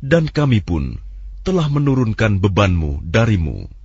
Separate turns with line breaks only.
Dan kami pun telah menurunkan bebanmu darimu.